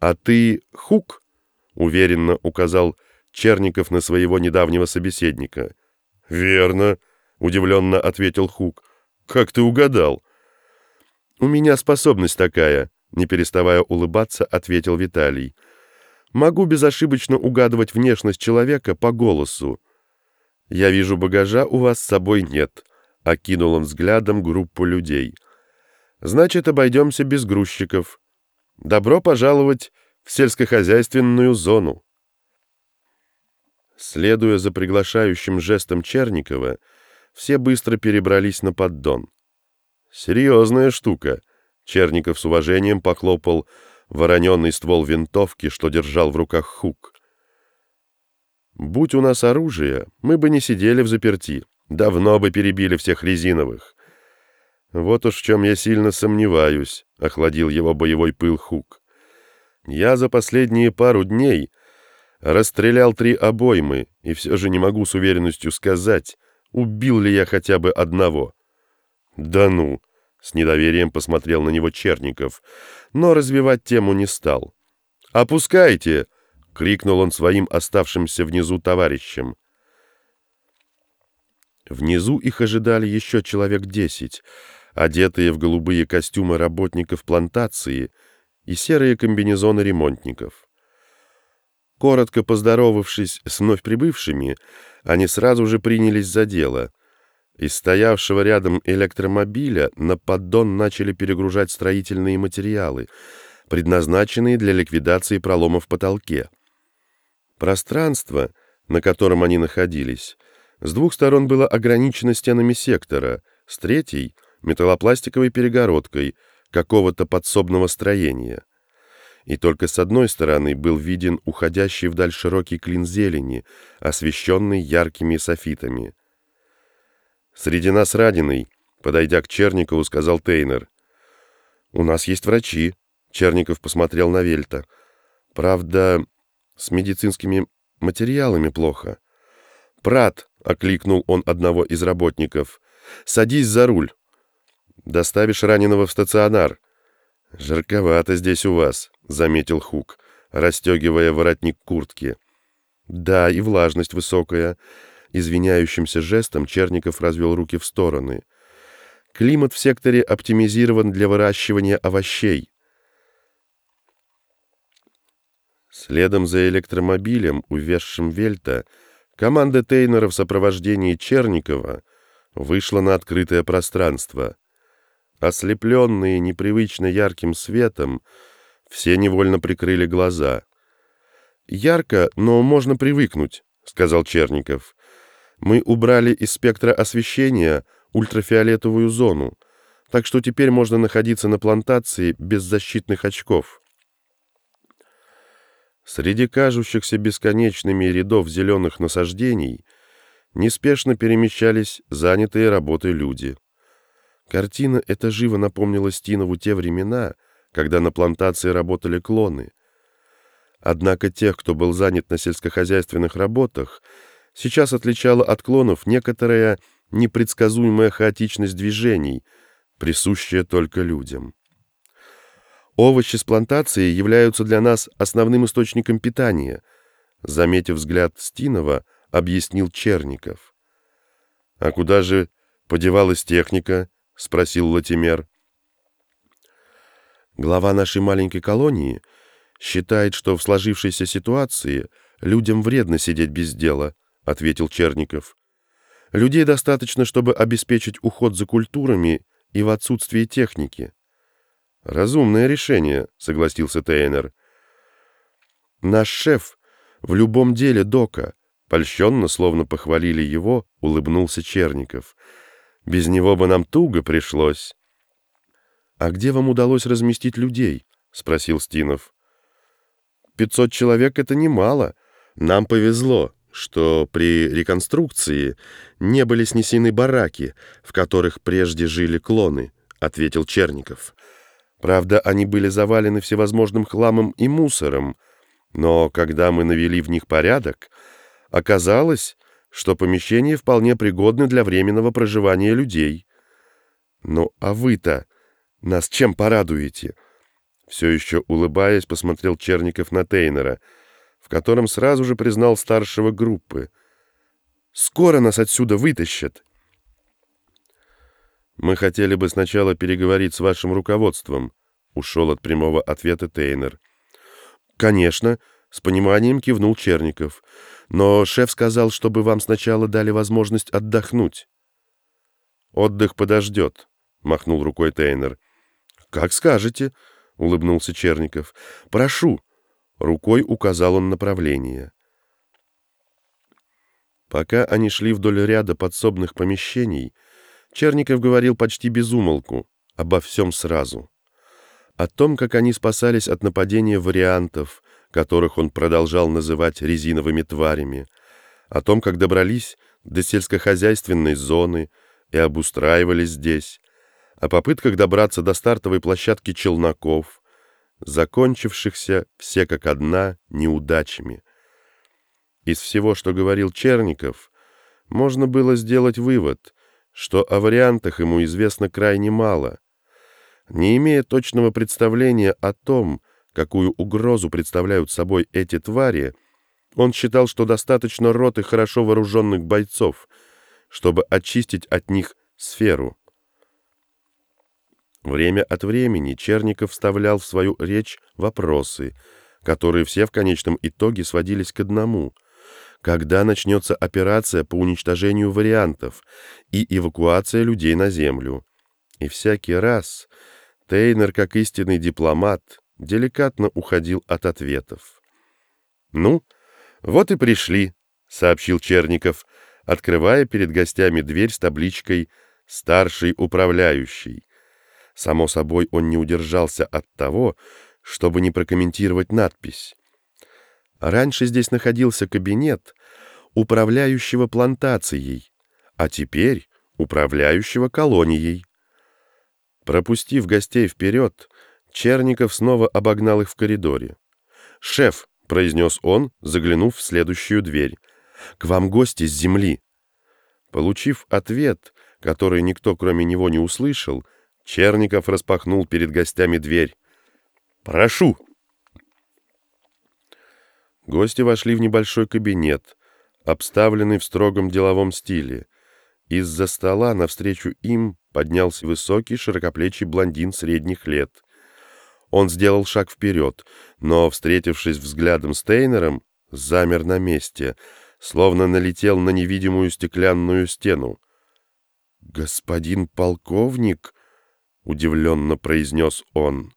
«А ты Хук?» — уверенно указал Черников на своего недавнего собеседника. «Верно», — удивленно ответил Хук. «Как ты угадал?» «У меня способность такая», — не переставая улыбаться, ответил Виталий. «Могу безошибочно угадывать внешность человека по голосу. Я вижу, багажа у вас с собой нет», — окинул он взглядом группу людей. «Значит, обойдемся без грузчиков. Добро пожаловать в сельскохозяйственную зону». Следуя за приглашающим жестом Черникова, все быстро перебрались на поддон. «Серьезная штука», — Черников с уважением похлопал вороненный ствол винтовки, что держал в руках Хук. «Будь у нас оружие, мы бы не сидели в заперти, давно бы перебили всех резиновых». «Вот уж в чем я сильно сомневаюсь», — охладил его боевой пыл Хук. «Я за последние пару дней Расстрелял три обоймы, и все же не могу с уверенностью сказать, убил ли я хотя бы одного. Да ну, с недоверием посмотрел на него Черников, но развивать тему не стал. «Опускайте!» — крикнул он своим оставшимся внизу товарищам. Внизу их ожидали еще человек десять, одетые в голубые костюмы работников плантации и серые комбинезоны ремонтников. Коротко поздоровавшись с вновь прибывшими, они сразу же принялись за дело. Из стоявшего рядом электромобиля на поддон начали перегружать строительные материалы, предназначенные для ликвидации пролома в потолке. Пространство, на котором они находились, с двух сторон было ограничено стенами сектора, с третьей — металлопластиковой перегородкой какого-то подсобного строения и только с одной стороны был виден уходящий вдаль широкий клин зелени, освещенный яркими софитами. «Среди нас раненый», — подойдя к Черникову, сказал Тейнер. «У нас есть врачи», — Черников посмотрел на Вельта. «Правда, с медицинскими материалами плохо». «Прат», — окликнул он одного из работников, — «садись за руль. Доставишь раненого в стационар». «Жарковато здесь у вас», — заметил Хук, расстегивая воротник куртки. «Да, и влажность высокая». Извиняющимся жестом Черников развел руки в стороны. «Климат в секторе оптимизирован для выращивания овощей». Следом за электромобилем, увезшим Вельта, команда Тейнера в сопровождении Черникова вышла на открытое пространство. Ослепленные непривычно ярким светом, все невольно прикрыли глаза. «Ярко, но можно привыкнуть», — сказал Черников. «Мы убрали из спектра освещения ультрафиолетовую зону, так что теперь можно находиться на плантации без защитных очков». Среди кажущихся бесконечными рядов зеленых насаждений неспешно перемещались занятые работой люди. Картина эта живо напомнила Стинову те времена, когда на плантации работали клоны. Однако тех, кто был занят на сельскохозяйственных работах, сейчас отличала от клонов некоторая непредсказуемая хаотичность движений, присущая только людям. Овощи с плантации являются для нас основным источником питания, заметив взгляд Стинова, объяснил Черников. А куда же подевалась техника? — спросил Латимер. Глава нашей маленькой колонии считает, что в сложившейся ситуации людям вредно сидеть без дела, — ответил Черников. Людей достаточно, чтобы обеспечить уход за культурами и в отсутствии техники. Разумное решение, — согласился Тейнер. Наш шеф в любом деле дока, польщенно, словно похвалили его, улыбнулся Черников — без него бы нам туго пришлось. — А где вам удалось разместить людей? — спросил Стинов. — Пятьсот человек — это немало. Нам повезло, что при реконструкции не были снесены бараки, в которых прежде жили клоны, — ответил Черников. Правда, они были завалены всевозможным хламом и мусором, но когда мы навели в них порядок, оказалось, что помещения вполне пригодны для временного проживания людей. Ну, а вы-то нас чем порадуете? Все еще улыбаясь, посмотрел Черников на Тейнера, в котором сразу же признал старшего группы. «Скоро нас отсюда вытащат!» «Мы хотели бы сначала переговорить с вашим руководством», — ушел от прямого ответа Тейнер. «Конечно», — с пониманием кивнул Черников. «Но шеф сказал, чтобы вам сначала дали возможность отдохнуть». «Отдых подождет», — махнул рукой Тейнер. «Как скажете», — улыбнулся Черников. «Прошу». Рукой указал он направление. Пока они шли вдоль ряда подсобных помещений, Черников говорил почти без умолку, обо всем сразу. О том, как они спасались от нападения вариантов, которых он продолжал называть резиновыми тварями, о том, как добрались до сельскохозяйственной зоны и обустраивались здесь, о попытках добраться до стартовой площадки челноков, закончившихся все как одна неудачами. Из всего, что говорил Черников, можно было сделать вывод, что о вариантах ему известно крайне мало. Не имея точного представления о том, какую угрозу представляют собой эти твари, он считал, что достаточно роты хорошо вооруженных бойцов, чтобы очистить от них сферу. Время от времени Черников вставлял в свою речь вопросы, которые все в конечном итоге сводились к одному — когда начнется операция по уничтожению вариантов и эвакуация людей на Землю. И всякий раз Тейнер, как истинный дипломат, деликатно уходил от ответов. «Ну, вот и пришли», — сообщил Черников, открывая перед гостями дверь с табличкой «Старший управляющий». Само собой, он не удержался от того, чтобы не прокомментировать надпись. Раньше здесь находился кабинет управляющего плантацией, а теперь управляющего колонией. Пропустив гостей вперед, Черников снова обогнал их в коридоре. «Шеф», — произнес он, заглянув в следующую дверь, — «к вам гости с земли». Получив ответ, который никто кроме него не услышал, Черников распахнул перед гостями дверь. «Прошу!» Гости вошли в небольшой кабинет, обставленный в строгом деловом стиле. Из-за стола навстречу им поднялся высокий широкоплечий блондин средних лет. Он сделал шаг вперед, но, встретившись взглядом с Тейнером, замер на месте, словно налетел на невидимую стеклянную стену. «Господин полковник?» — удивленно произнес он.